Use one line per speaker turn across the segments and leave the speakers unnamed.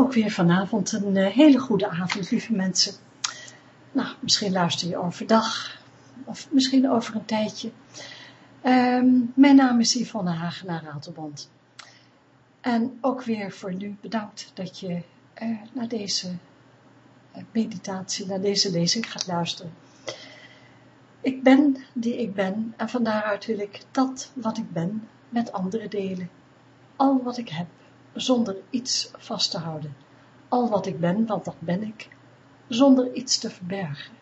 ook weer vanavond een uh, hele goede avond, lieve mensen. Nou, misschien luister je overdag, of misschien over een tijdje. Um, mijn naam is Yvonne Hagenaar Ratelband. En ook weer voor nu bedankt dat je uh, naar deze uh, meditatie, naar deze lezing gaat luisteren. Ik ben die ik ben en van daaruit wil ik dat wat ik ben met anderen delen. Al wat ik heb zonder iets vast te houden. Al wat ik ben, want dat ben ik, zonder iets te verbergen.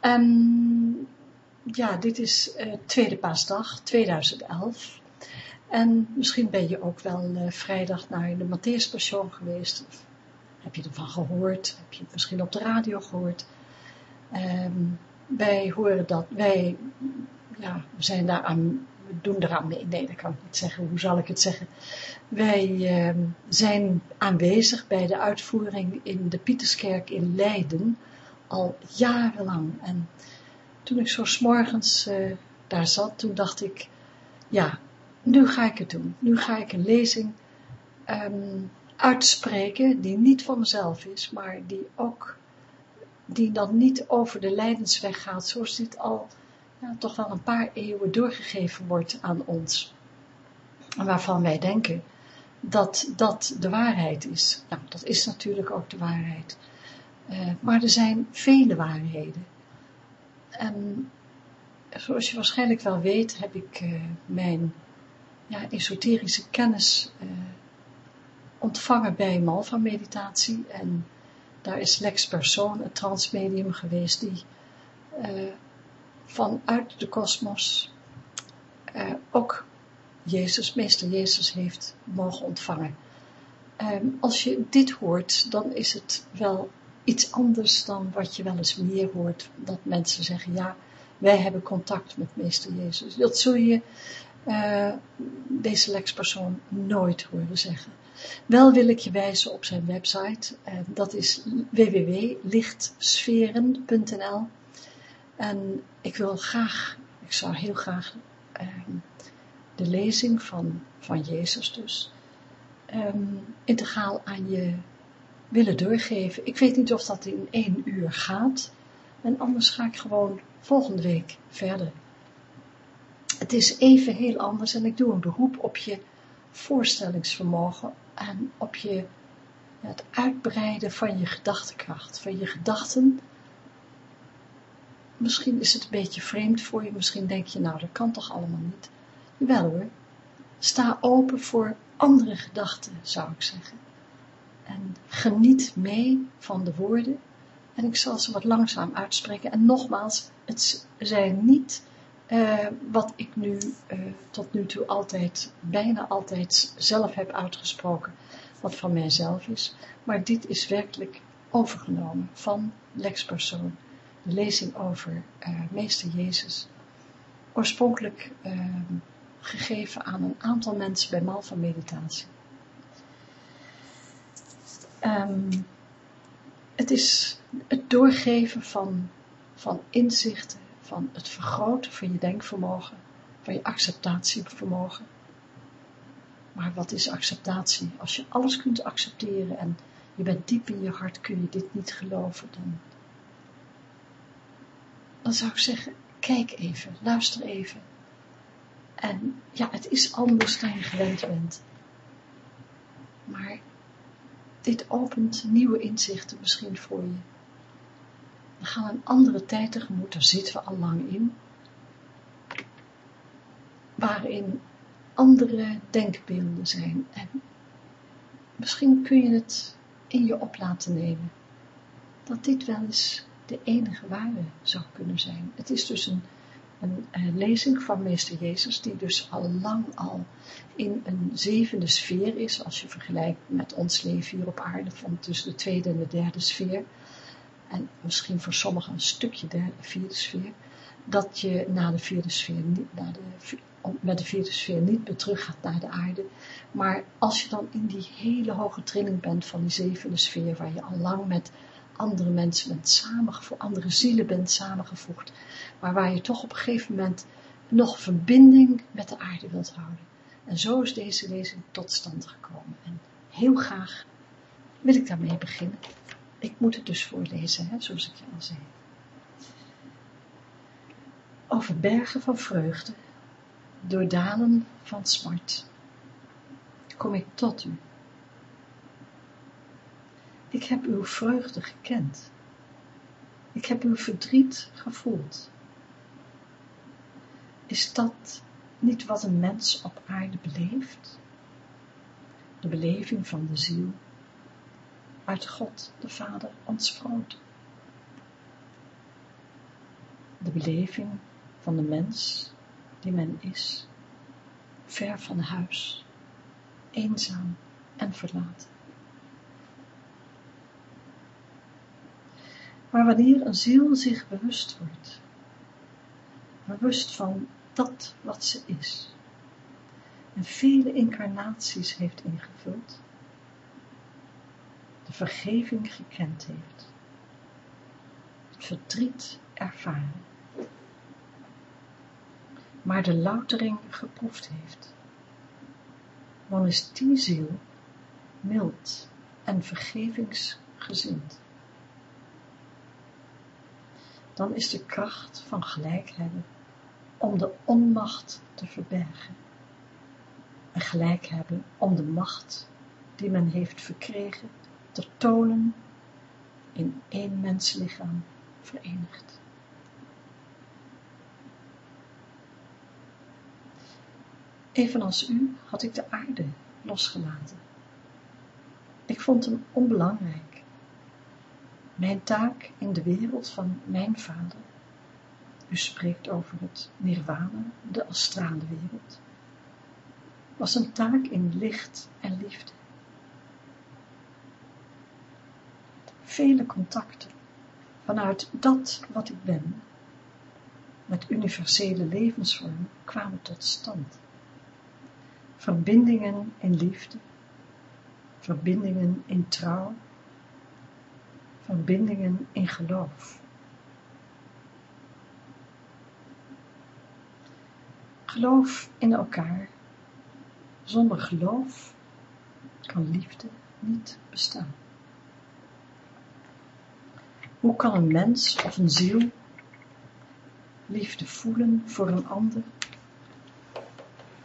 En ja, dit is uh, tweede paasdag 2011. En misschien ben je ook wel uh, vrijdag naar de Matthäus Passion geweest. Of heb je ervan gehoord? Heb je het misschien op de radio gehoord? Um, wij horen dat, wij ja, zijn daar aan we doen eraan mee. Nee, dat kan ik niet zeggen. Hoe zal ik het zeggen? Wij uh, zijn aanwezig bij de uitvoering in de Pieterskerk in Leiden al jarenlang. En toen ik zo s'morgens uh, daar zat, toen dacht ik, ja, nu ga ik het doen. Nu ga ik een lezing um, uitspreken die niet van mezelf is, maar die ook, die dan niet over de Leidensweg gaat, zoals dit al ja, toch wel een paar eeuwen doorgegeven wordt aan ons. Waarvan wij denken dat dat de waarheid is. Nou, dat is natuurlijk ook de waarheid. Uh, maar er zijn vele waarheden. En zoals je waarschijnlijk wel weet, heb ik uh, mijn ja, esoterische kennis uh, ontvangen bij Malva meditatie. En daar is Lex Persoon, het transmedium geweest, die vanuit de kosmos uh, ook Jezus, meester Jezus heeft mogen ontvangen. Um, als je dit hoort, dan is het wel iets anders dan wat je wel eens meer hoort, dat mensen zeggen, ja, wij hebben contact met meester Jezus. Dat zul je uh, deze lekspersoon nooit horen zeggen. Wel wil ik je wijzen op zijn website, uh, dat is www.lichtsferen.nl en ik wil graag, ik zou heel graag um, de lezing van, van Jezus dus um, integraal aan je willen doorgeven. Ik weet niet of dat in één uur gaat. En anders ga ik gewoon volgende week verder. Het is even heel anders en ik doe een beroep op je voorstellingsvermogen en op je, het uitbreiden van je gedachtenkracht, van je gedachten Misschien is het een beetje vreemd voor je, misschien denk je, nou dat kan toch allemaal niet. Wel hoor, sta open voor andere gedachten, zou ik zeggen. En geniet mee van de woorden, en ik zal ze wat langzaam uitspreken. En nogmaals, het zijn niet uh, wat ik nu uh, tot nu toe altijd, bijna altijd zelf heb uitgesproken, wat van mijzelf is, maar dit is werkelijk overgenomen van Lex Persoon lezing over uh, meester Jezus, oorspronkelijk uh, gegeven aan een aantal mensen bij Malva Meditatie. Um, het is het doorgeven van, van inzichten, van het vergroten van je denkvermogen, van je acceptatievermogen. Maar wat is acceptatie? Als je alles kunt accepteren en je bent diep in je hart, kun je dit niet geloven, dan dan zou ik zeggen, kijk even, luister even. En ja, het is anders dan je gewend bent. Maar dit opent nieuwe inzichten misschien voor je. We gaan een andere tijd tegemoet, daar zitten we al lang in. Waarin andere denkbeelden zijn. En misschien kun je het in je op laten nemen. Dat dit wel eens de enige ware zou kunnen zijn. Het is dus een, een, een, lezing van meester Jezus, die dus al lang al in een zevende sfeer is, als je vergelijkt met ons leven hier op aarde, van tussen de tweede en de derde sfeer, en misschien voor sommigen een stukje derde, vierde sfeer, dat je na de vierde sfeer de, met de vierde sfeer niet meer terug gaat naar de aarde, maar als je dan in die hele hoge trilling bent van die zevende sfeer, waar je al lang met andere mensen bent samengevoegd, andere zielen bent samengevoegd, maar waar je toch op een gegeven moment nog verbinding met de aarde wilt houden. En zo is deze lezing tot stand gekomen. En heel graag wil ik daarmee beginnen. Ik moet het dus voorlezen, hè, zoals ik je al zei. Over bergen van vreugde, door dalen van smart, kom ik tot u. Ik heb uw vreugde gekend. Ik heb uw verdriet gevoeld. Is dat niet wat een mens op aarde beleeft? De beleving van de ziel uit God de Vader ontsproot. De beleving van de mens die men is, ver van huis, eenzaam en verlaten. Maar wanneer een ziel zich bewust wordt, bewust van dat wat ze is, en vele incarnaties heeft ingevuld, de vergeving gekend heeft, het verdriet ervaren, maar de loutering geproefd heeft, dan is die ziel mild en vergevingsgezind. Dan is de kracht van gelijk hebben om de onmacht te verbergen en gelijk hebben om de macht die men heeft verkregen te tonen in één menslichaam verenigd. Evenals u had ik de aarde losgelaten. Ik vond hem onbelangrijk. Mijn taak in de wereld van mijn vader, u spreekt over het nirvana, de astrale wereld, was een taak in licht en liefde. Vele contacten vanuit dat wat ik ben, met universele levensvorm, kwamen tot stand. Verbindingen in liefde, verbindingen in trouw, verbindingen in geloof. Geloof in elkaar. Zonder geloof kan liefde niet bestaan. Hoe kan een mens of een ziel liefde voelen voor een ander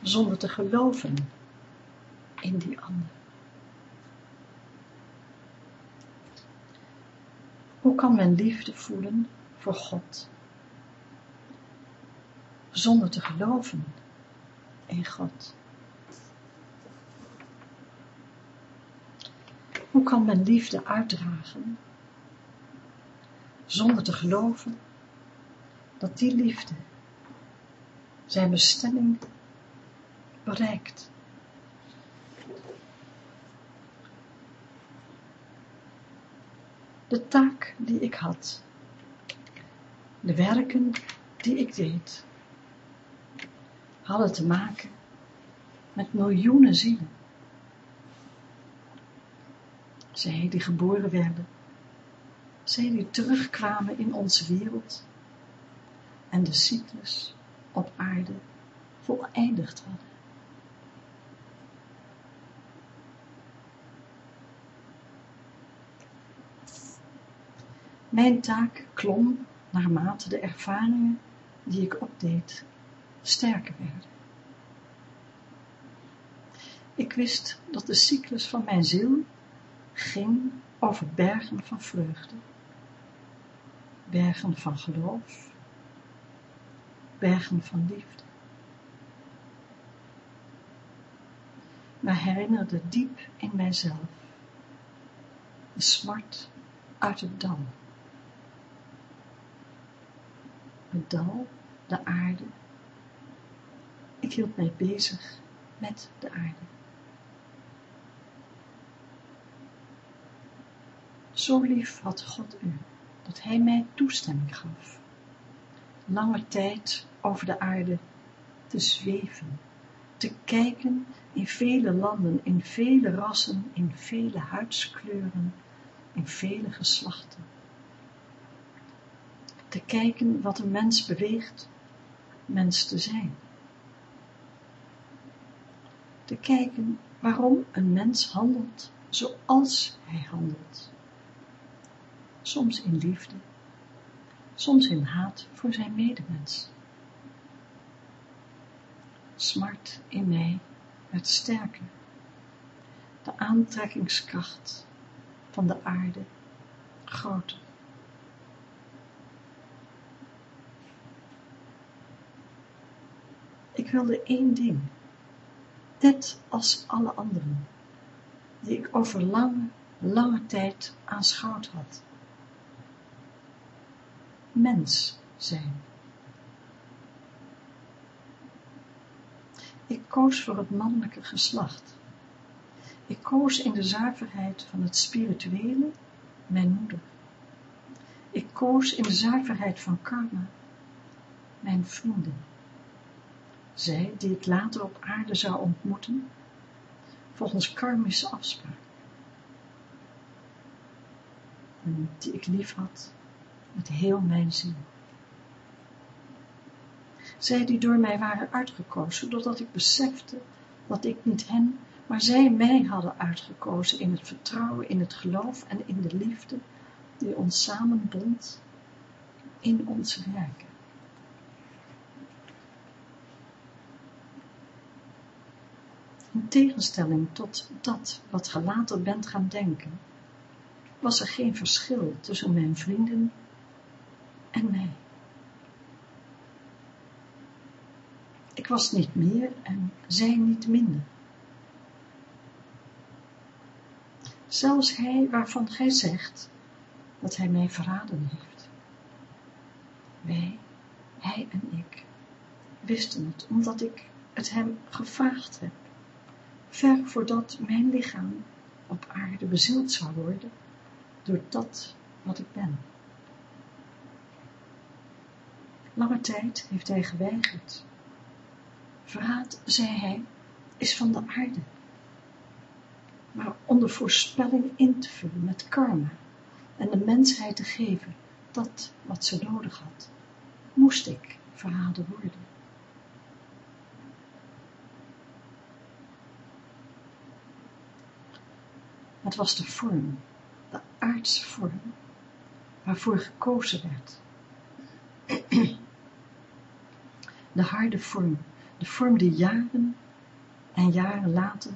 zonder te geloven in die ander. Hoe kan men liefde voelen voor God zonder te geloven in God? Hoe kan men liefde uitdragen zonder te geloven dat die liefde zijn bestemming bereikt. De taak die ik had, de werken die ik deed, hadden te maken met miljoenen zielen. Zij die geboren werden, zij die terugkwamen in onze wereld en de cyclus op aarde voleindigd hadden. Mijn taak klom naarmate de ervaringen die ik opdeed sterker werden. Ik wist dat de cyclus van mijn ziel ging over bergen van vreugde, bergen van geloof, bergen van liefde. Maar herinnerde diep in mijzelf de smart uit het dal het dal, de aarde. Ik hield mij bezig met de aarde. Zo lief had God u, dat hij mij toestemming gaf, lange tijd over de aarde te zweven, te kijken in vele landen, in vele rassen, in vele huidskleuren, in vele geslachten te kijken wat een mens beweegt mens te zijn. te kijken waarom een mens handelt zoals hij handelt. Soms in liefde, soms in haat voor zijn medemens. Smart in mij werd sterker. De aantrekkingskracht van de aarde groter. Wilde één ding, net als alle anderen, die ik over lange, lange tijd aanschouwd had. Mens zijn. Ik koos voor het mannelijke geslacht. Ik koos in de zuiverheid van het spirituele mijn moeder. Ik koos in de zuiverheid van karma mijn vrienden. Zij die ik later op aarde zou ontmoeten, volgens karmische afspraak. En die ik lief had met heel mijn ziel. Zij die door mij waren uitgekozen, doordat ik besefte dat ik niet hen, maar zij mij hadden uitgekozen in het vertrouwen, in het geloof en in de liefde die ons samenbond in ons werken. In tegenstelling tot dat wat ge later bent gaan denken, was er geen verschil tussen mijn vrienden en mij. Ik was niet meer en zij niet minder. Zelfs hij waarvan gij zegt dat hij mij verraden heeft. Wij, hij en ik, wisten het, omdat ik het hem gevraagd heb, ver voordat mijn lichaam op aarde bezield zou worden door dat wat ik ben. Lange tijd heeft hij geweigerd. Verraad, zei hij, is van de aarde. Maar om de voorspelling in te vullen met karma en de mensheid te geven dat wat ze nodig had, moest ik verraden worden. Het was de vorm, de aardse vorm, waarvoor gekozen werd. De harde vorm, de vorm die jaren en jaren later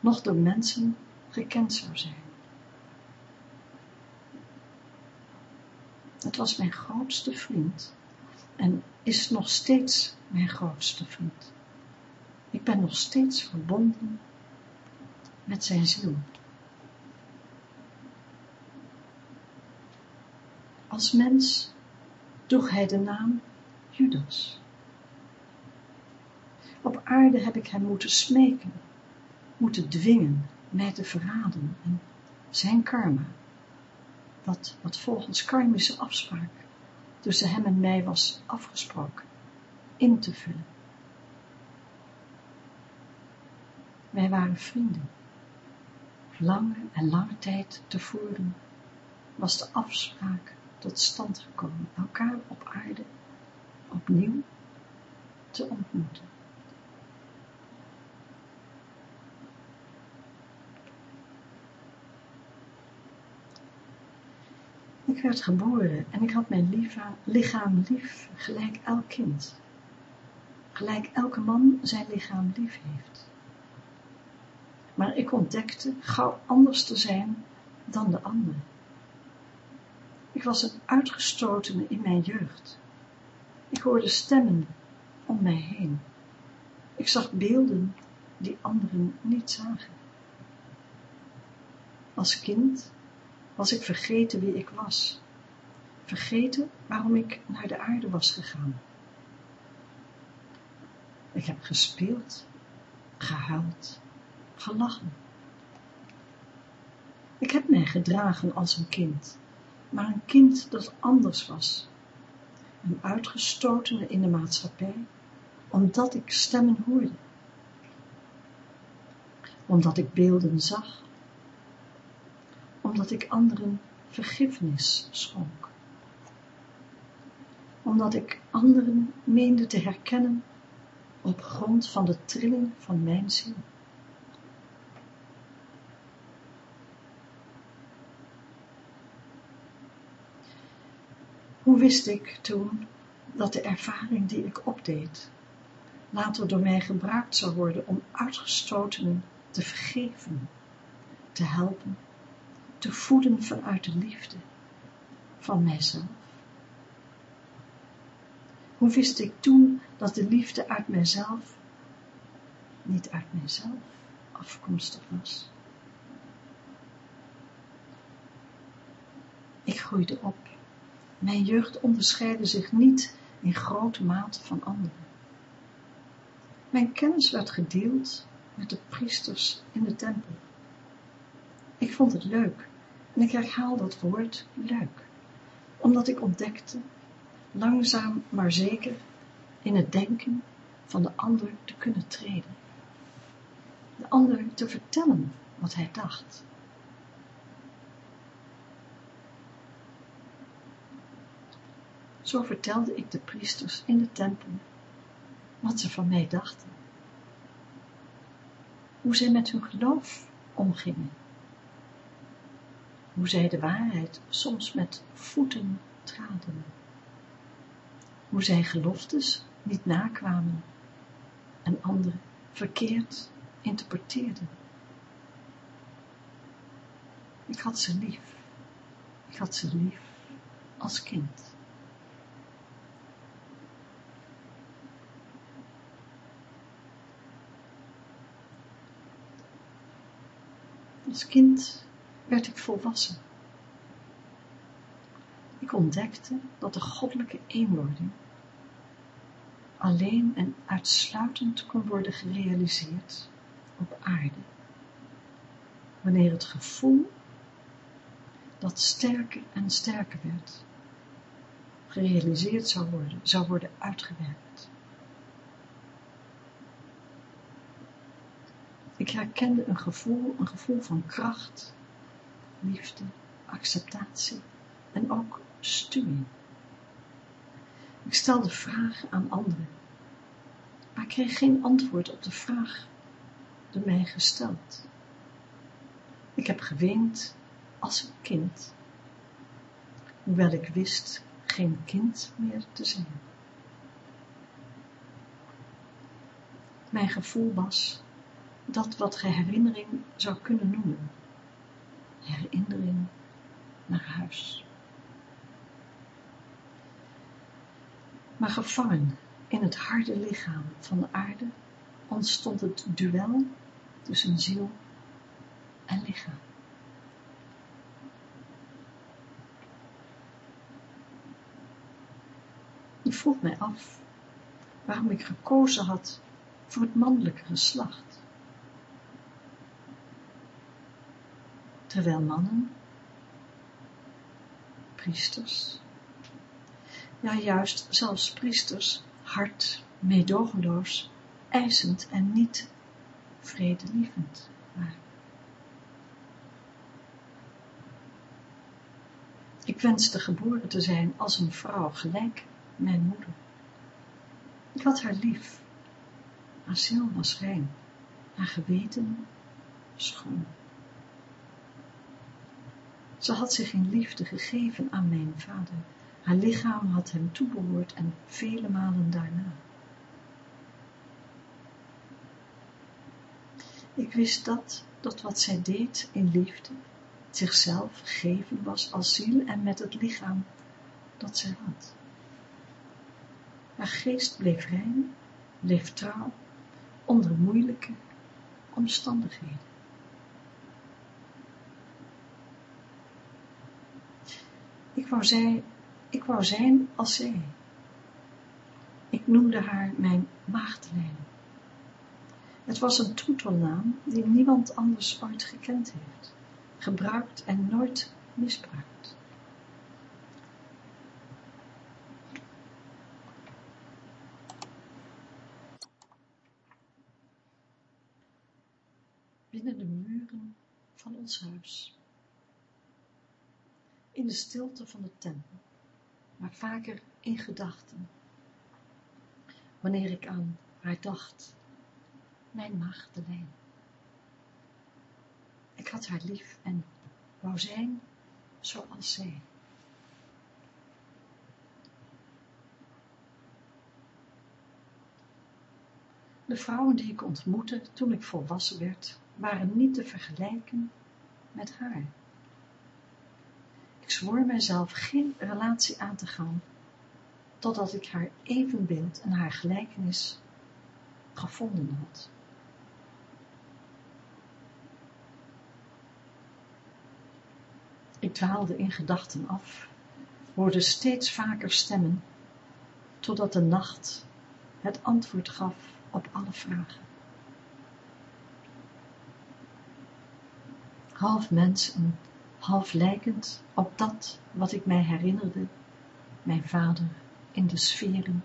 nog door mensen gekend zou zijn. Het was mijn grootste vriend en is nog steeds mijn grootste vriend. Ik ben nog steeds verbonden met zijn ziel. Als mens droeg hij de naam Judas. Op aarde heb ik hem moeten smeken, moeten dwingen mij te verraden en zijn karma, dat wat volgens karmische afspraak tussen hem en mij was afgesproken, in te vullen. Wij waren vrienden. Lange en lange tijd tevoren was de afspraak tot stand gekomen, elkaar op aarde opnieuw te ontmoeten. Ik werd geboren en ik had mijn lichaam lief, gelijk elk kind. Gelijk elke man zijn lichaam lief heeft. Maar ik ontdekte gauw anders te zijn dan de anderen. Ik was een uitgestotene in mijn jeugd. Ik hoorde stemmen om mij heen. Ik zag beelden die anderen niet zagen. Als kind was ik vergeten wie ik was. Vergeten waarom ik naar de aarde was gegaan. Ik heb gespeeld, gehuild, gelachen. Ik heb mij gedragen als een kind maar een kind dat anders was. Een uitgestotene in de maatschappij, omdat ik stemmen hoorde. Omdat ik beelden zag. Omdat ik anderen vergiffenis schonk. Omdat ik anderen meende te herkennen op grond van de trilling van mijn ziel. Hoe wist ik toen dat de ervaring die ik opdeed, later door mij gebruikt zou worden om uitgestotenen te vergeven, te helpen, te voeden vanuit de liefde van mijzelf? Hoe wist ik toen dat de liefde uit mijzelf, niet uit mijzelf, afkomstig was? Ik groeide op. Mijn jeugd onderscheidde zich niet in grote mate van anderen. Mijn kennis werd gedeeld met de priesters in de tempel. Ik vond het leuk en ik herhaal dat woord leuk, omdat ik ontdekte, langzaam maar zeker, in het denken van de ander te kunnen treden. De ander te vertellen wat hij dacht. Zo vertelde ik de priesters in de tempel wat ze van mij dachten. Hoe zij met hun geloof omgingen. Hoe zij de waarheid soms met voeten traden. Hoe zij geloftes niet nakwamen en anderen verkeerd interpreteerden. Ik had ze lief. Ik had ze lief als kind. Als kind werd ik volwassen. Ik ontdekte dat de goddelijke eenwording alleen en uitsluitend kon worden gerealiseerd op aarde, wanneer het gevoel dat sterker en sterker werd, gerealiseerd zou worden, zou worden uitgewerkt. Ik herkende een gevoel, een gevoel van kracht, liefde, acceptatie en ook stuwing. Ik stelde vragen aan anderen, maar kreeg geen antwoord op de vraag door mij gesteld. Ik heb geweend als een kind, hoewel ik wist geen kind meer te zijn. Mijn gevoel was dat wat ge herinnering zou kunnen noemen. Herinnering naar huis. Maar gevangen in het harde lichaam van de aarde ontstond het duel tussen ziel en lichaam. Ik vroeg mij af waarom ik gekozen had voor het mannelijke geslacht. Terwijl mannen, priesters, ja juist zelfs priesters, hard, meedogenloos, eisend en niet vredelievend waren. Ik wenste geboren te zijn als een vrouw, gelijk mijn moeder. Ik had haar lief. Haar ziel was rein, haar geweten schoon. Ze had zich in liefde gegeven aan mijn vader. Haar lichaam had hem toebehoord en vele malen daarna. Ik wist dat, dat wat zij deed in liefde, zichzelf gegeven was als ziel en met het lichaam dat zij had. Haar geest bleef rein, bleef trouw, onder moeilijke omstandigheden. Ik wou, zij, ik wou zijn als zij. Ik noemde haar mijn maagdelijn. Het was een toetelnaam die niemand anders ooit gekend heeft, gebruikt en nooit misbruikt. Binnen de muren van ons huis in de stilte van de tempel, maar vaker in gedachten. Wanneer ik aan haar dacht, mijn Magdalene. Ik had haar lief en wou zijn zoals zij. De vrouwen die ik ontmoette toen ik volwassen werd, waren niet te vergelijken met haar. Ik zwoer mijzelf geen relatie aan te gaan, totdat ik haar evenbeeld en haar gelijkenis gevonden had. Ik dwaalde in gedachten af, hoorde steeds vaker stemmen, totdat de nacht het antwoord gaf op alle vragen. Half mens en half lijkend op dat wat ik mij herinnerde, mijn vader in de sferen,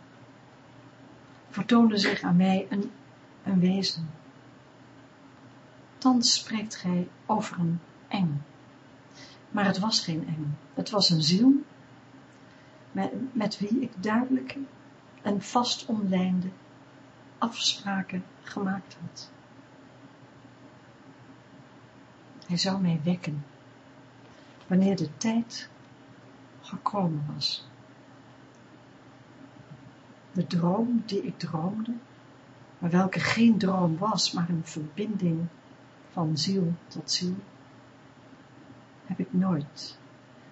vertoonde zich aan mij een, een wezen. Thans spreekt gij over een engel. Maar het was geen engel, het was een ziel, met, met wie ik duidelijk en vast omlijnde afspraken gemaakt had. Hij zou mij wekken, wanneer de tijd gekomen was. De droom die ik droomde, maar welke geen droom was, maar een verbinding van ziel tot ziel, heb ik nooit,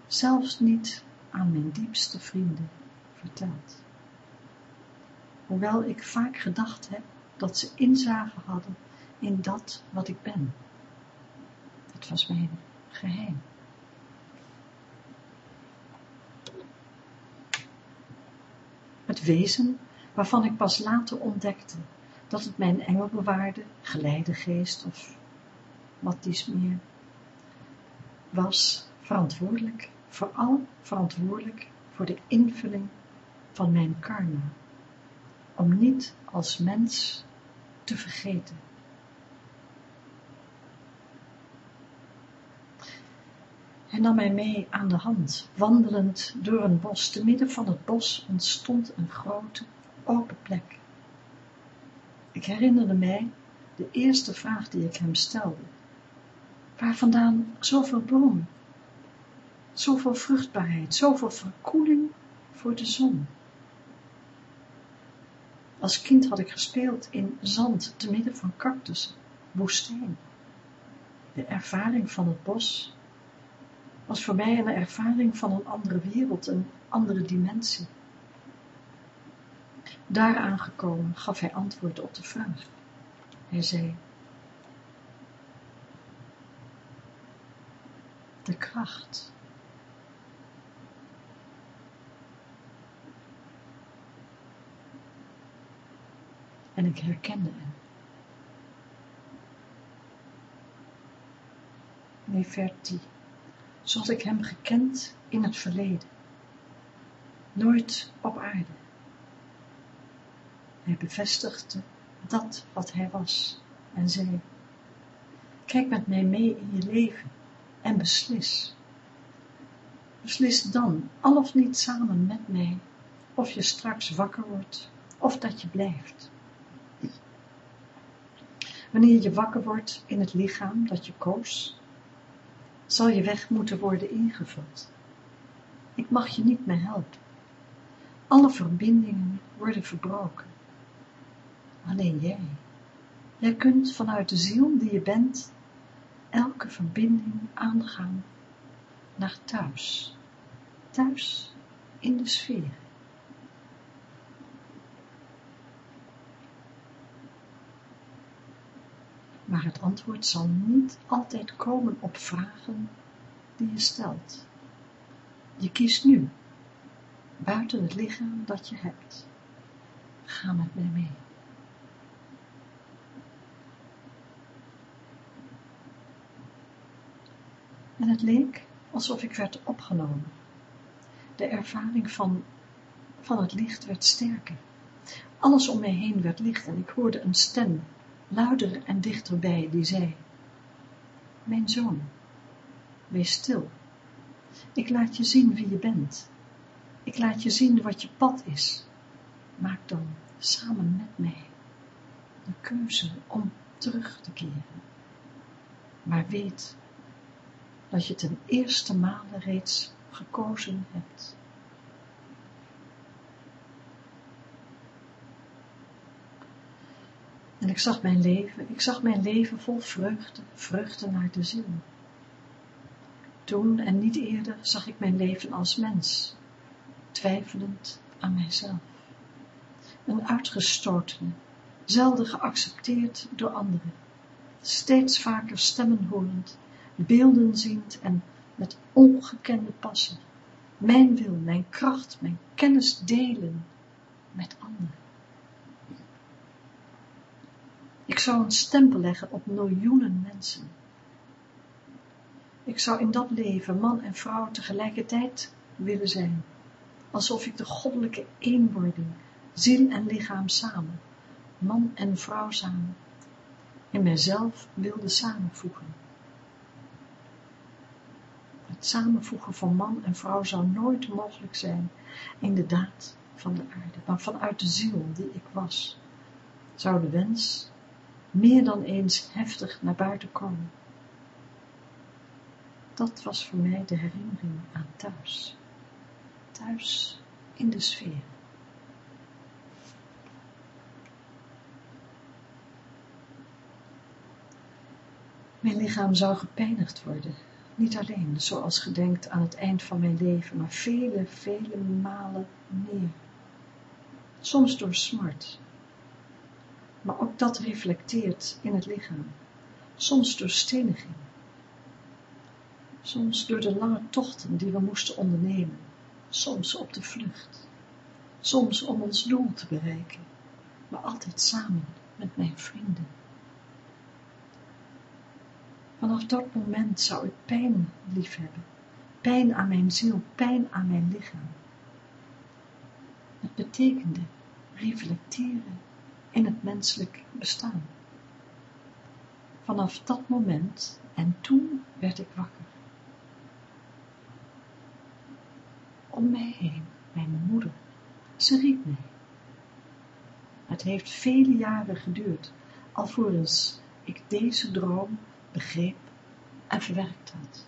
zelfs niet aan mijn diepste vrienden verteld. Hoewel ik vaak gedacht heb dat ze inzage hadden in dat wat ik ben. Het was mijn Wezen waarvan ik pas later ontdekte dat het mijn engelbewaarde, geleidegeest of wat dies meer was verantwoordelijk, vooral verantwoordelijk voor de invulling van mijn karma, om niet als mens te vergeten. Hij nam mij mee aan de hand, wandelend door een bos. Te midden van het bos ontstond een grote, open plek. Ik herinnerde mij de eerste vraag die ik hem stelde. Waar vandaan zoveel bloemen, zoveel vruchtbaarheid, zoveel verkoeling voor de zon? Als kind had ik gespeeld in zand te midden van cactussen, woestijn. De ervaring van het bos was voor mij een ervaring van een andere wereld, een andere dimensie. Daar aangekomen gaf hij antwoord op de vraag. Hij zei, de kracht. En ik herkende hem. Neferti, zoals ik hem gekend in het verleden. Nooit op aarde. Hij bevestigde dat wat hij was en zei, kijk met mij mee in je leven en beslis. Beslis dan, al of niet samen met mij, of je straks wakker wordt, of dat je blijft. Wanneer je wakker wordt in het lichaam dat je koos, zal je weg moeten worden ingevuld. Ik mag je niet meer helpen. Alle verbindingen worden verbroken. Alleen jij. Jij kunt vanuit de ziel die je bent, elke verbinding aangaan naar thuis. Thuis in de sfeer. Maar het antwoord zal niet altijd komen op vragen die je stelt. Je kiest nu, buiten het lichaam dat je hebt. Ga met mij mee. En het leek alsof ik werd opgenomen. De ervaring van, van het licht werd sterker. Alles om mij heen werd licht en ik hoorde een stem, luider en dichterbij, die zei, Mijn zoon, wees stil. Ik laat je zien wie je bent. Ik laat je zien wat je pad is. Maak dan samen met mij de keuze om terug te keren. Maar weet dat je ten eerste male reeds gekozen hebt. En ik zag mijn leven, ik zag mijn leven vol vreugde, vreugde naar de ziel. Toen en niet eerder zag ik mijn leven als mens, twijfelend aan mijzelf. Een uitgestotene, zelden geaccepteerd door anderen, steeds vaker stemmen horend, beelden ziend en met ongekende passen, mijn wil, mijn kracht, mijn kennis delen met anderen. Ik zou een stempel leggen op miljoenen mensen. Ik zou in dat leven man en vrouw tegelijkertijd willen zijn, alsof ik de goddelijke eenwording, ziel en lichaam samen, man en vrouw samen, in mijzelf wilde samenvoegen. Het samenvoegen van man en vrouw zou nooit mogelijk zijn in de daad van de aarde, maar vanuit de ziel die ik was, zou de wens meer dan eens heftig naar buiten komen. Dat was voor mij de herinnering aan thuis. Thuis in de sfeer. Mijn lichaam zou gepijnigd worden, niet alleen zoals gedenkt aan het eind van mijn leven, maar vele, vele malen meer. Soms door smart, maar ook dat reflecteert in het lichaam, soms door steniging, soms door de lange tochten die we moesten ondernemen, soms op de vlucht, soms om ons doel te bereiken, maar altijd samen met mijn vrienden. Vanaf dat moment zou ik pijn liefhebben, pijn aan mijn ziel, pijn aan mijn lichaam. Het betekende reflecteren in het menselijk bestaan. Vanaf dat moment en toen werd ik wakker. Om mij heen, mijn moeder, ze riep mij. Het heeft vele jaren geduurd, alvorens ik deze droom begreep en verwerkt had.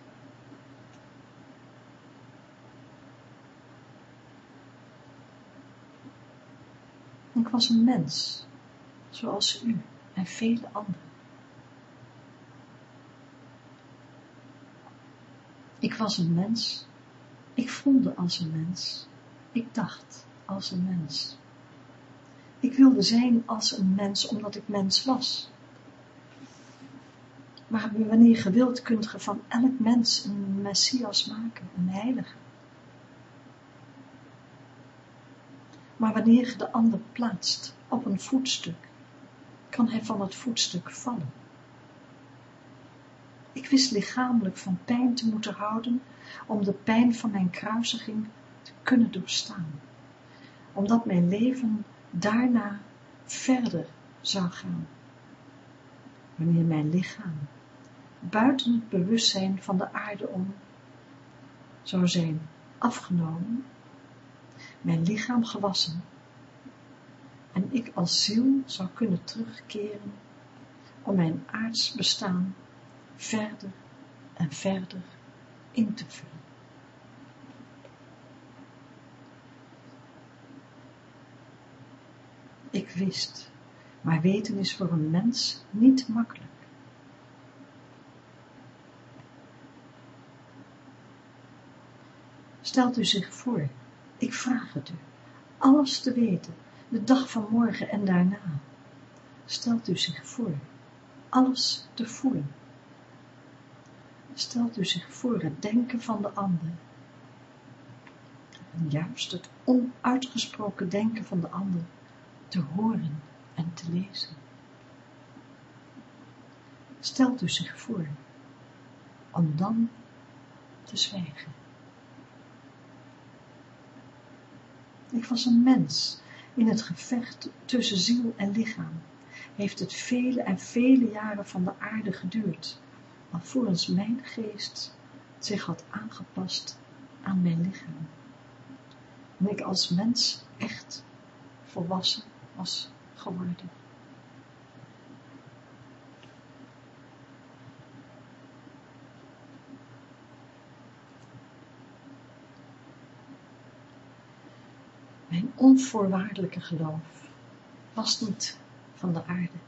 Ik was een mens, zoals u en vele anderen. Ik was een mens, ik voelde als een mens, ik dacht als een mens. Ik wilde zijn als een mens, omdat ik mens was. Maar wanneer gewild kunt ge van elk mens een Messias maken, een heilige. Maar wanneer je de ander plaatst op een voetstuk, kan hij van het voetstuk vallen. Ik wist lichamelijk van pijn te moeten houden, om de pijn van mijn kruisiging te kunnen doorstaan, omdat mijn leven daarna verder zou gaan. Wanneer mijn lichaam buiten het bewustzijn van de aarde om zou zijn afgenomen, mijn lichaam gewassen en ik als ziel zou kunnen terugkeren om mijn aards bestaan verder en verder in te vullen. Ik wist, maar weten is voor een mens niet makkelijk. Stelt u zich voor, ik vraag het u, alles te weten, de dag van morgen en daarna. Stelt u zich voor, alles te voelen. Stelt u zich voor het denken van de ander. En juist het onuitgesproken denken van de ander te horen en te lezen. Stelt u zich voor, om dan te zwijgen. Ik was een mens in het gevecht tussen ziel en lichaam. Heeft het vele en vele jaren van de aarde geduurd, alvorens mijn geest zich had aangepast aan mijn lichaam. En ik als mens echt volwassen was geworden. Onvoorwaardelijke geloof was niet van de aarde,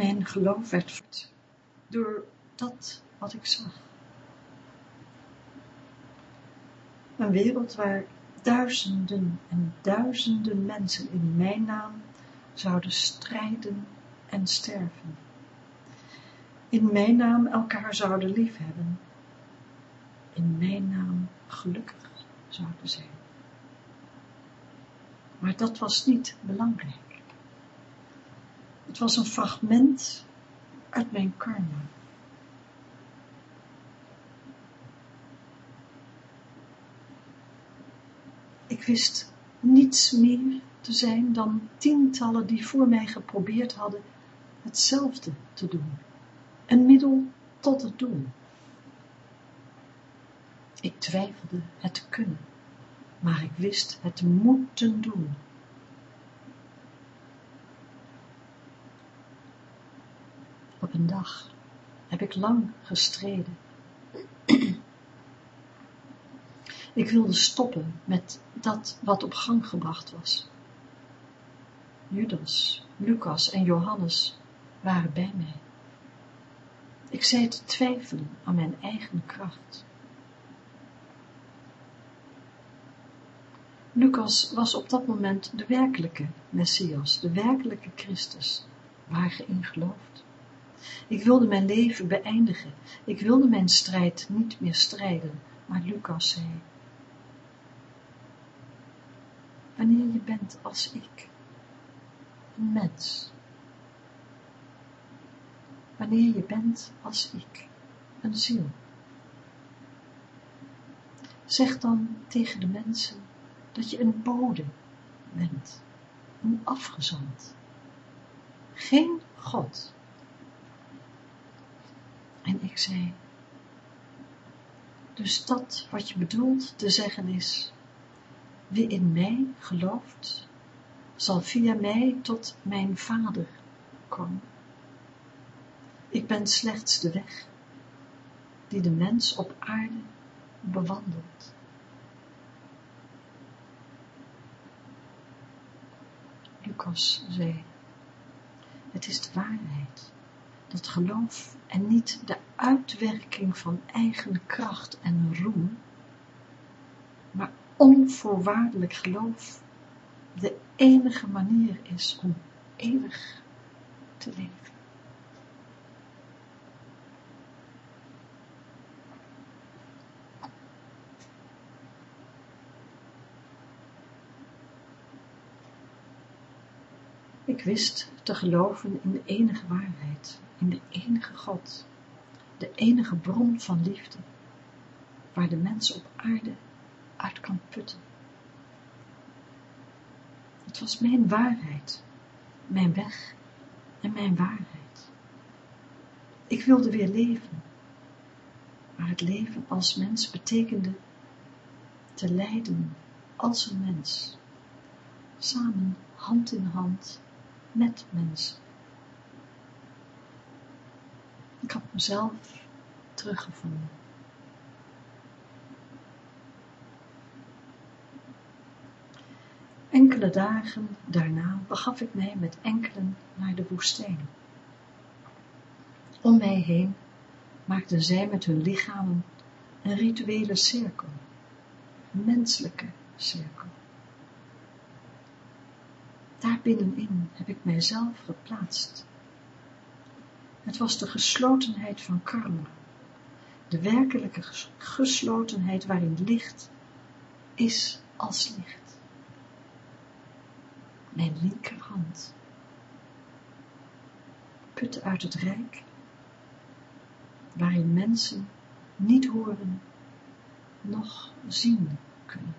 mijn geloof werd voort door dat wat ik zag. Een wereld waar duizenden en duizenden mensen in mijn naam zouden strijden en sterven. In mijn naam elkaar zouden liefhebben. In mijn naam gelukkig zouden zijn. Maar dat was niet belangrijk. Het was een fragment uit mijn karma. Ik wist niets meer te zijn dan tientallen die voor mij geprobeerd hadden hetzelfde te doen. Een middel tot het doel. Ik twijfelde het kunnen, maar ik wist het moeten doen. Op een dag heb ik lang gestreden. Ik wilde stoppen met dat wat op gang gebracht was. Judas, Lucas en Johannes waren bij mij. Ik zei te twijfelen aan mijn eigen kracht. Lucas was op dat moment de werkelijke Messias, de werkelijke Christus, waar ge in gelooft. Ik wilde mijn leven beëindigen. Ik wilde mijn strijd niet meer strijden, maar Lucas zei, wanneer je bent als ik, een mens, wanneer je bent als ik, een ziel. Zeg dan tegen de mensen dat je een bode bent, een afgezant, geen God. En ik zei, dus dat wat je bedoelt te zeggen is, wie in mij gelooft, zal via mij tot mijn vader komen. Ik ben slechts de weg die de mens op aarde bewandelt. Lucas het is de waarheid, dat geloof en niet de uitwerking van eigen kracht en roem, maar onvoorwaardelijk geloof de enige manier is om eeuwig te leven. Ik wist te geloven in de enige waarheid, in de enige God, de enige bron van liefde, waar de mens op aarde uit kan putten. Het was mijn waarheid, mijn weg en mijn waarheid. Ik wilde weer leven, maar het leven als mens betekende te lijden als een mens, samen hand in hand met mensen. Ik had mezelf teruggevonden. Enkele dagen daarna begaf ik mij met enkelen naar de woestijn. Om mij heen maakten zij met hun lichamen een rituele cirkel, een menselijke cirkel. Daar binnenin heb ik mijzelf geplaatst. Het was de geslotenheid van karma, de werkelijke geslotenheid waarin licht is als licht. Mijn linkerhand putte uit het rijk, waarin mensen niet horen, noch zien kunnen.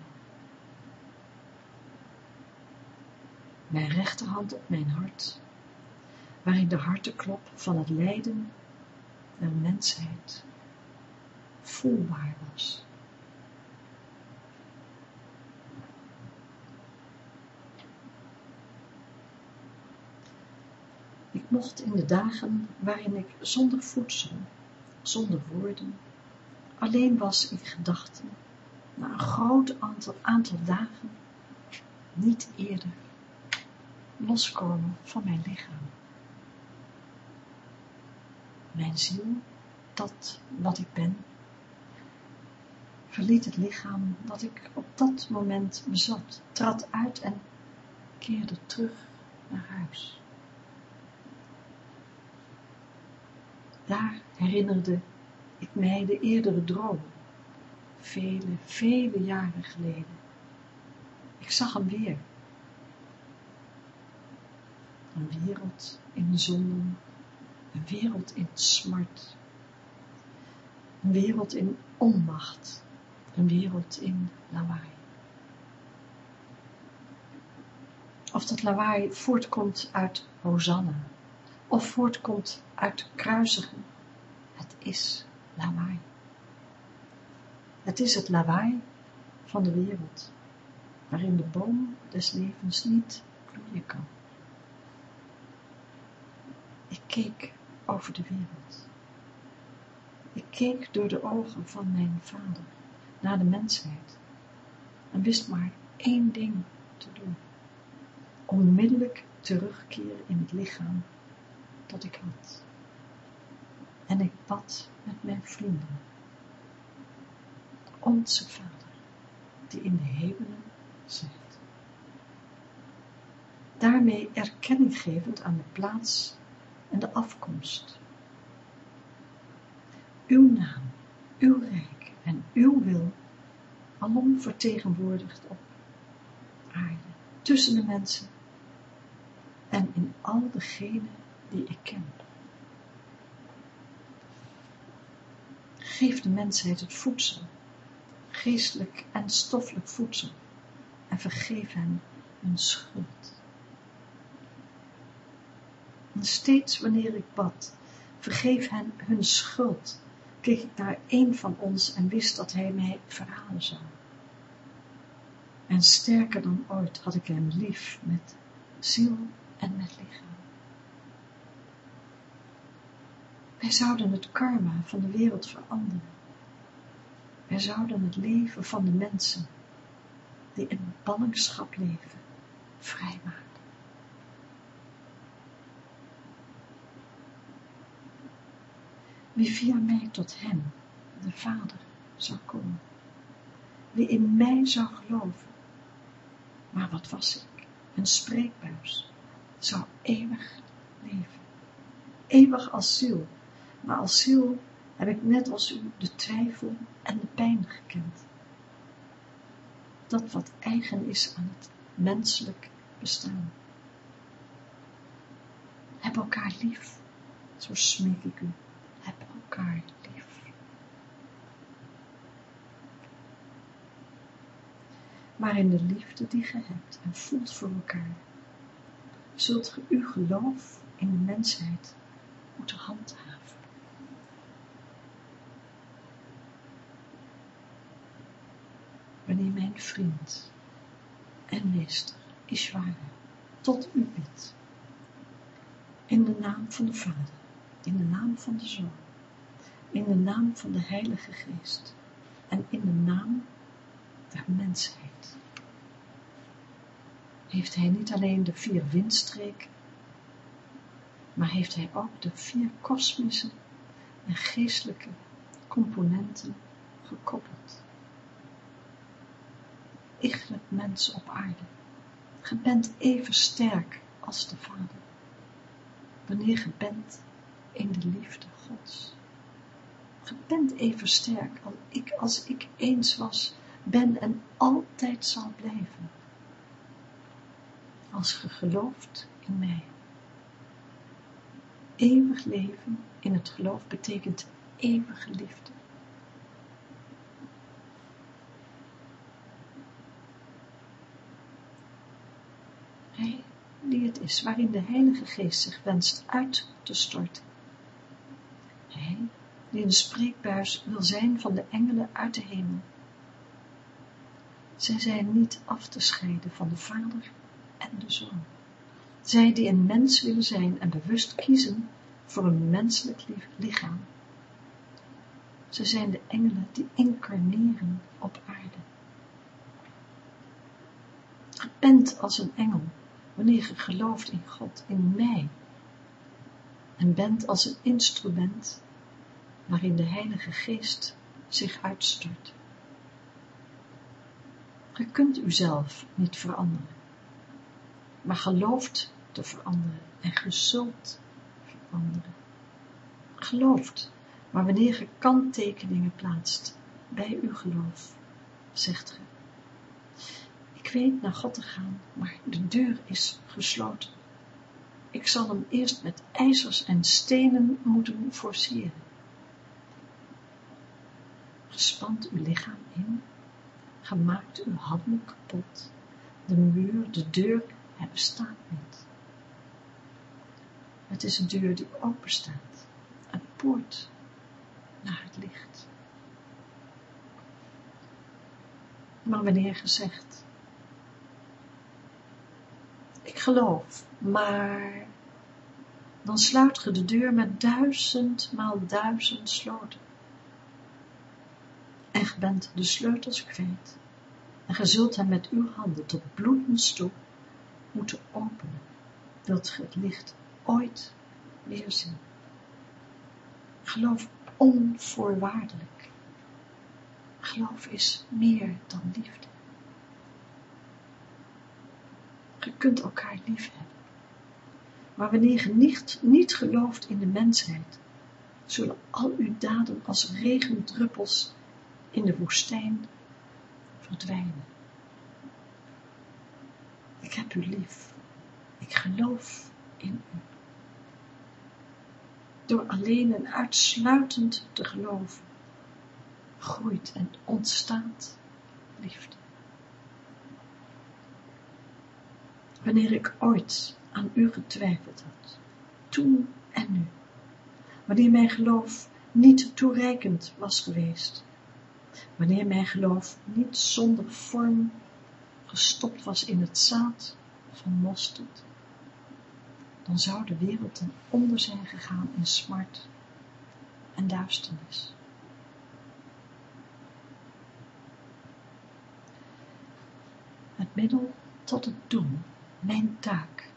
Mijn rechterhand op mijn hart, waarin de harteklop van het lijden der mensheid voelbaar was. Ik mocht in de dagen waarin ik zonder voedsel, zonder woorden, alleen was in gedachten, na een groot aantal, aantal dagen, niet eerder loskomen van mijn lichaam. mijn ziel, dat wat ik ben, verliet het lichaam dat ik op dat moment bezat, trad uit en keerde terug naar huis. Daar herinnerde ik mij de eerdere droom, vele, vele jaren geleden. Ik zag hem weer. Een wereld in zonden, een wereld in smart, een wereld in onmacht, een wereld in lawaai. Of dat lawaai voortkomt uit Hosanna, of voortkomt uit kruisigen, het is lawaai. Het is het lawaai van de wereld, waarin de boom des levens niet bloeien kan. Ik keek over de wereld. Ik keek door de ogen van mijn vader naar de mensheid en wist maar één ding te doen. Onmiddellijk terugkeren in het lichaam dat ik had. En ik bad met mijn vrienden. Onze Vader, die in de hemelen zit. Daarmee erkenning gevend aan de plaats en de afkomst. Uw naam, uw rijk en uw wil, alom vertegenwoordigd op aarde, tussen de mensen en in al degenen die ik ken. Geef de mensheid het voedsel, geestelijk en stoffelijk voedsel, en vergeef hen hun schuld. Steeds wanneer ik bad, vergeef hen hun schuld, keek ik naar een van ons en wist dat hij mij verhalen zou. En sterker dan ooit had ik hem lief met ziel en met lichaam. Wij zouden het karma van de wereld veranderen. Wij zouden het leven van de mensen, die in ballingschap leven, vrijmaken. Wie via mij tot hem, de Vader, zou komen. Wie in mij zou geloven. Maar wat was ik? Een spreekbuis. Zou eeuwig leven. Eeuwig als ziel maar als ziel heb ik net als u de twijfel en de pijn gekend. Dat wat eigen is aan het menselijk bestaan. Heb elkaar lief, zo smeek ik u, lief. Maar in de liefde die ge hebt en voelt voor elkaar, zult ge uw geloof in de mensheid moeten handhaven. wanneer mijn vriend en meester Ishwara tot u bidt. In de naam van de Vader, in de naam van de Zoon, in de naam van de Heilige Geest en in de naam der mensheid. Heeft hij niet alleen de vier windstreken, maar heeft hij ook de vier kosmische en geestelijke componenten gekoppeld ichtelijk mens op aarde. Ge bent even sterk als de Vader, wanneer ge bent in de liefde Gods. Ge bent even sterk als ik, als ik eens was, ben en altijd zal blijven. Als ge gelooft in mij. Eeuwig leven in het geloof betekent eeuwige liefde. die het is waarin de Heilige Geest zich wenst uit te storten. Die een spreekbuis wil zijn van de engelen uit de hemel. Zij zijn niet af te scheiden van de Vader en de Zoon. Zij die een mens willen zijn en bewust kiezen voor een menselijk lichaam. Ze zijn de engelen die incarneren op aarde. Bent als een engel wanneer je gelooft in God, in mij. en bent als een instrument waarin de Heilige Geest zich uitstort. Je kunt uzelf niet veranderen, maar gelooft te veranderen en ge zult veranderen. Gelooft, maar wanneer je kanttekeningen plaatst bij uw geloof, zegt ge, ik weet naar God te gaan, maar de deur is gesloten. Ik zal hem eerst met ijzers en stenen moeten forceren. Gespant uw lichaam in, gemaakt uw handen kapot, de muur, de deur, hij bestaat niet. Het is een deur die open staat, een poort naar het licht. Maar wanneer gezegd, ik geloof, maar dan sluit ge de deur met duizend maal duizend sloten. Bent de sleutels kwijt. En ge zult hem met uw handen tot bloedens toe moeten openen, wilt ge het licht ooit weer zien. Geloof onvoorwaardelijk. Geloof is meer dan liefde. Je kunt elkaar lief hebben. Maar wanneer je niet gelooft in de mensheid, zullen al uw daden als regendruppels in de woestijn verdwijnen. Ik heb u lief. Ik geloof in u. Door alleen en uitsluitend te geloven, groeit en ontstaat liefde. Wanneer ik ooit aan u getwijfeld had, toen en nu, wanneer mijn geloof niet toereikend was geweest, wanneer mijn geloof niet zonder vorm gestopt was in het zaad van mosterd, dan zou de wereld ten onder zijn gegaan in smart en duisternis. Het middel tot het doen, mijn taak,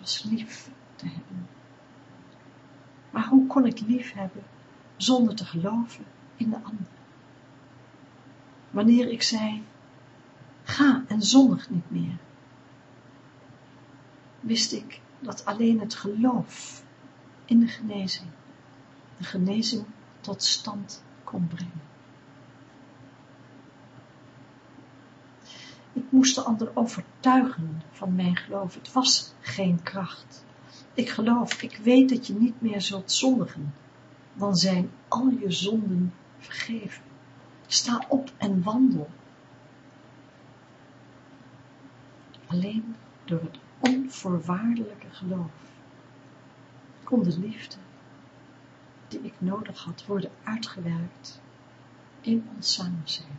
was lief te hebben. Maar hoe kon ik lief hebben zonder te geloven in de ander? Wanneer ik zei, ga en zondig niet meer, wist ik dat alleen het geloof in de genezing, de genezing tot stand kon brengen. Ik moest de ander overtuigen van mijn geloof. Het was geen kracht. Ik geloof, ik weet dat je niet meer zult zondigen. Dan zijn al je zonden vergeven. Sta op en wandel. Alleen door het onvoorwaardelijke geloof kon de liefde die ik nodig had worden uitgewerkt in ons samen zijn.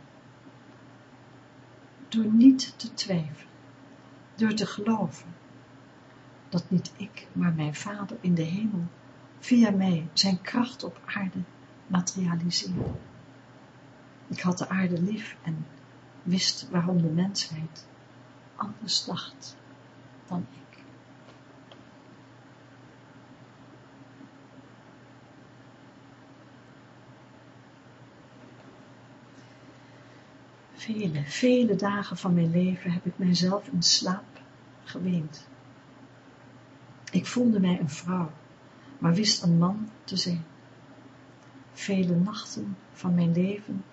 Door niet te twijfelen, door te geloven dat niet ik, maar mijn Vader in de hemel via mij zijn kracht op aarde materialiseerde. Ik had de aarde lief en wist waarom de mensheid anders dacht dan ik. Vele, vele dagen van mijn leven heb ik mijzelf in slaap geweend. Ik voelde mij een vrouw, maar wist een man te zijn. Vele nachten van mijn leven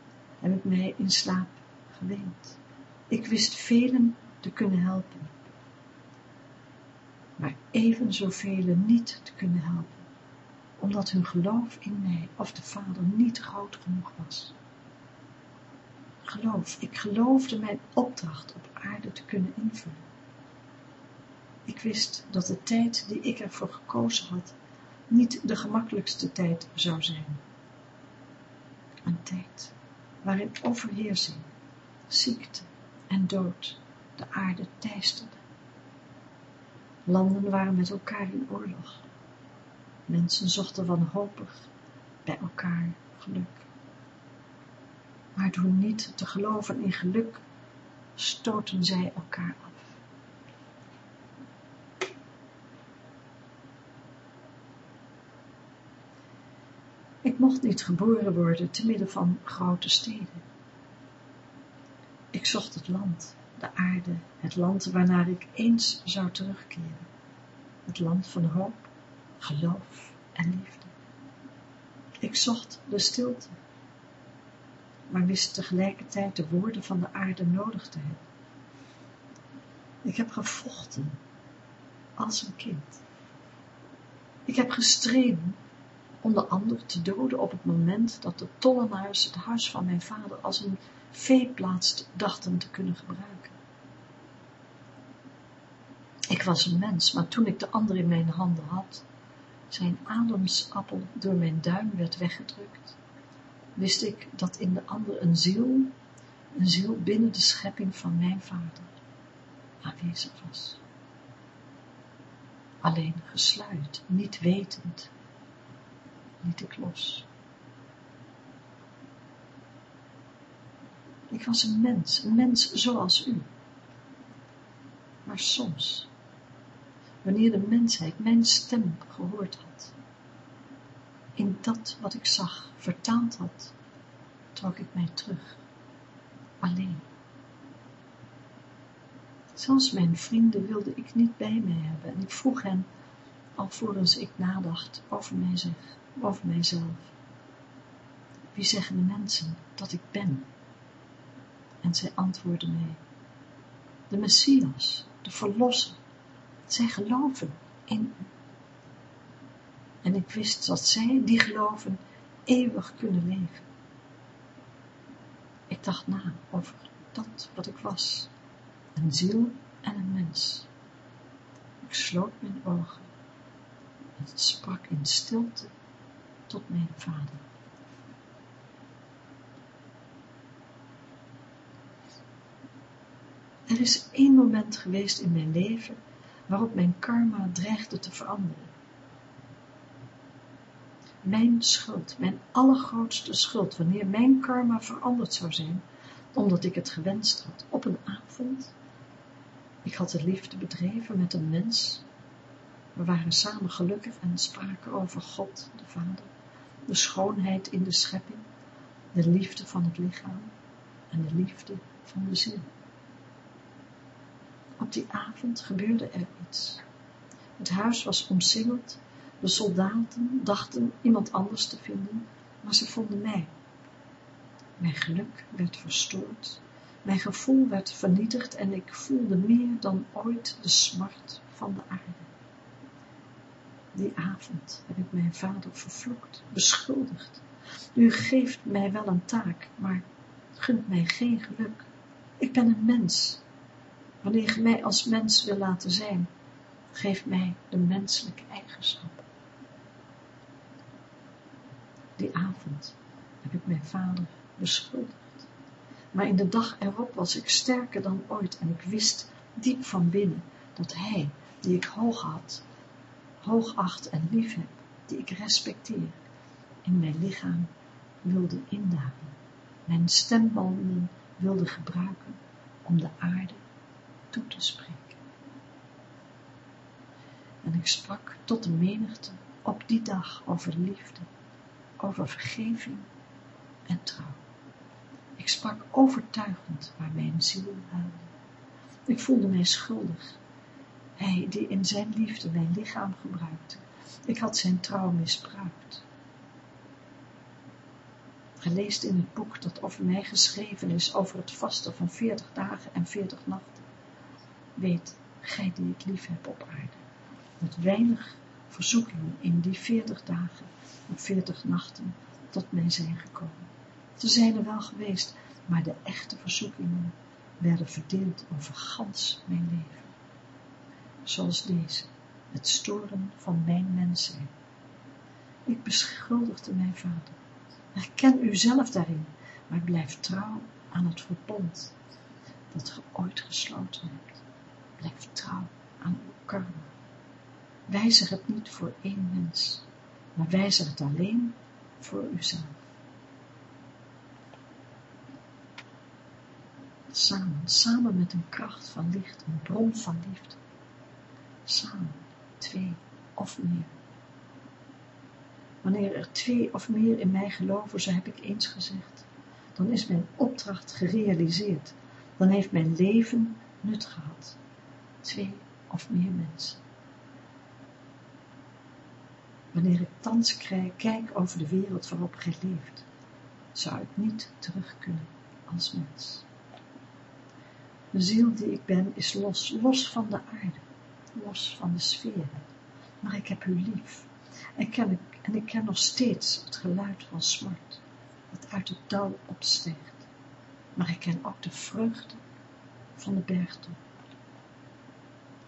heb ik mij in slaap geweend. Ik wist velen te kunnen helpen, maar even zoveel niet te kunnen helpen, omdat hun geloof in mij of de Vader niet groot genoeg was. Geloof, ik geloofde mijn opdracht op aarde te kunnen invullen. Ik wist dat de tijd die ik ervoor gekozen had, niet de gemakkelijkste tijd zou zijn. Een tijd waarin overheersing, ziekte en dood de aarde teisterden. Landen waren met elkaar in oorlog. Mensen zochten wanhopig bij elkaar geluk. Maar door niet te geloven in geluk, stoten zij elkaar af. Ik mocht niet geboren worden te midden van grote steden. Ik zocht het land, de aarde, het land waarnaar ik eens zou terugkeren. Het land van hoop, geloof en liefde. Ik zocht de stilte, maar wist tegelijkertijd de woorden van de aarde nodig te hebben. Ik heb gevochten als een kind. Ik heb gestreden om de ander te doden op het moment dat de tollenaars het huis van mijn vader als een veeplaats dachten te kunnen gebruiken. Ik was een mens, maar toen ik de ander in mijn handen had, zijn ademsappel door mijn duim werd weggedrukt, wist ik dat in de ander een ziel, een ziel binnen de schepping van mijn vader, aanwezig was. Alleen gesluit, niet wetend, liet ik los. Ik was een mens, een mens zoals u. Maar soms, wanneer de mensheid mijn stem gehoord had, in dat wat ik zag vertaald had, trok ik mij terug, alleen. Zelfs mijn vrienden wilde ik niet bij mij hebben en ik vroeg hen, alvorens ik nadacht over mijzelf, over mijzelf. Wie zeggen de mensen dat ik ben? En zij antwoordde mij, de Messias, de Verlosser, zij geloven in u. En ik wist dat zij, die geloven, eeuwig kunnen leven. Ik dacht na over dat wat ik was, een ziel en een mens. Ik sloot mijn ogen en het sprak in stilte tot mijn vader. Er is één moment geweest in mijn leven waarop mijn karma dreigde te veranderen. Mijn schuld, mijn allergrootste schuld, wanneer mijn karma veranderd zou zijn, omdat ik het gewenst had op een avond. Ik had de liefde bedreven met een mens. We waren samen gelukkig en spraken over God, de Vader, de schoonheid in de schepping, de liefde van het lichaam en de liefde van de ziel. Op die avond gebeurde er iets. Het huis was omsingeld, de soldaten dachten iemand anders te vinden, maar ze vonden mij. Mijn geluk werd verstoord, mijn gevoel werd vernietigd en ik voelde meer dan ooit de smart van de aarde. Die avond heb ik mijn vader vervloekt, beschuldigd. U geeft mij wel een taak, maar gunt mij geen geluk. Ik ben een mens, Wanneer je mij als mens wil laten zijn, geef mij de menselijke eigenschappen. Die avond heb ik mijn vader beschuldigd. Maar in de dag erop was ik sterker dan ooit en ik wist diep van binnen dat hij, die ik hoog had, hoog acht en lief heb, die ik respecteer, in mijn lichaam wilde indalen, mijn stembanden wilde gebruiken om de aarde toe te spreken. En ik sprak tot de menigte op die dag over liefde, over vergeving en trouw. Ik sprak overtuigend waar mijn ziel huilde. Ik voelde mij schuldig. Hij die in zijn liefde mijn lichaam gebruikte. Ik had zijn trouw misbruikt. Geleest in het boek dat over mij geschreven is over het vasten van veertig dagen en veertig nachten weet gij die ik lief heb op aarde, met weinig verzoekingen in die veertig dagen en veertig nachten tot mij zijn gekomen. Ze zijn er wel geweest, maar de echte verzoekingen werden verdeeld over gans mijn leven. Zoals deze, het storen van mijn mens Ik beschuldigde mijn vader. Herken u zelf daarin, maar blijf trouw aan het verbond dat ge ooit gesloten hebt. Blijf trouw aan uw karma. Wijzig het niet voor één mens, maar wijzig het alleen voor uzelf. Samen, samen met een kracht van licht, een bron van liefde. Samen, twee of meer. Wanneer er twee of meer in mij geloven, zo heb ik eens gezegd, dan is mijn opdracht gerealiseerd. Dan heeft mijn leven nut gehad. Twee of meer mensen. Wanneer ik thans kijk over de wereld waarop gij leeft, zou ik niet terug kunnen als mens. De ziel die ik ben is los, los van de aarde, los van de sferen, maar ik heb u lief en, ken en ik ken nog steeds het geluid van smart, dat uit het dal opstijgt, maar ik ken ook de vreugde van de bergtop.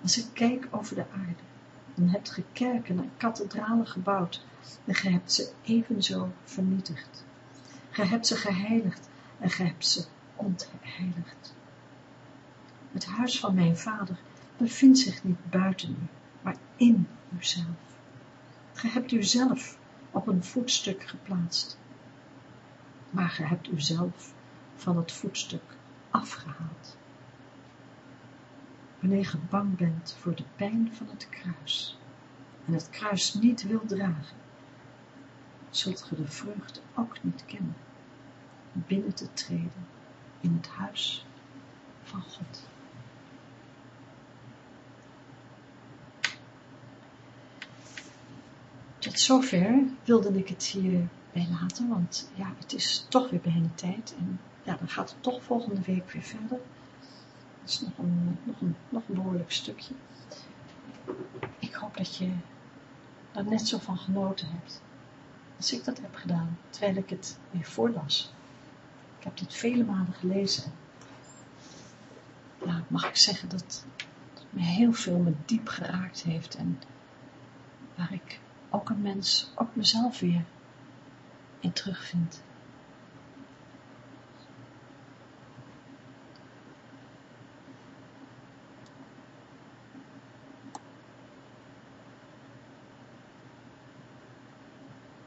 Als ik kijk over de aarde, dan hebt ge kerken en kathedralen gebouwd en gij hebt ze evenzo vernietigd. Gij hebt ze geheiligd en gij hebt ze ontheiligd. Het huis van mijn vader bevindt zich niet buiten u, maar in uzelf. Gij hebt uzelf op een voetstuk geplaatst, maar gij hebt uzelf van het voetstuk afgehaald. Wanneer ge bang bent voor de pijn van het kruis en het kruis niet wil dragen, zult ge de vreugde ook niet kennen binnen te treden in het huis van God. Zover wilde ik het hier bij laten, want ja, het is toch weer bijna tijd en ja, dan gaat het toch volgende week weer verder. Het is nog een, nog een, nog een behoorlijk stukje. Ik hoop dat je daar net zo van genoten hebt als ik dat heb gedaan, terwijl ik het weer voorlas. Ik heb dit vele malen gelezen. Ja, mag ik zeggen dat het me heel veel me diep geraakt heeft en waar ik ook een mens, ook mezelf weer in terugvind.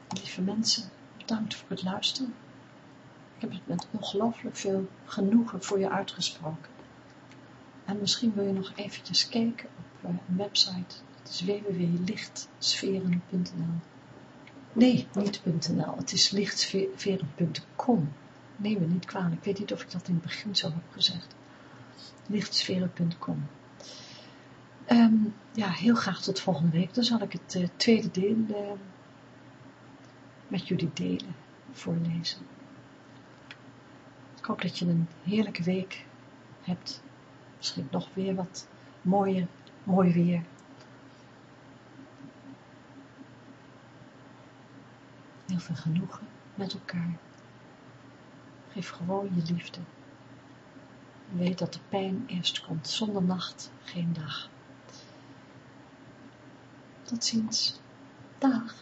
Lieve mensen, bedankt voor het luisteren. Ik heb het met ongelooflijk veel genoegen voor je uitgesproken. En misschien wil je nog eventjes kijken op eh, een website is www.lichtsferen.nl Nee, niet.nl. Het is lichtsferen.com. Neem me niet kwalijk. Ik weet niet of ik dat in het begin zo heb gezegd. Lichtsferen.com ehm, Ja, heel graag tot volgende week. Dan zal ik het uh, tweede deel uh, met jullie delen, voorlezen. Ik hoop dat je een heerlijke week hebt. Misschien nog weer wat mooie, mooi weer. Heel genoegen met elkaar. Geef gewoon je liefde. Weet dat de pijn eerst komt, zonder nacht geen dag. Tot ziens. Dag.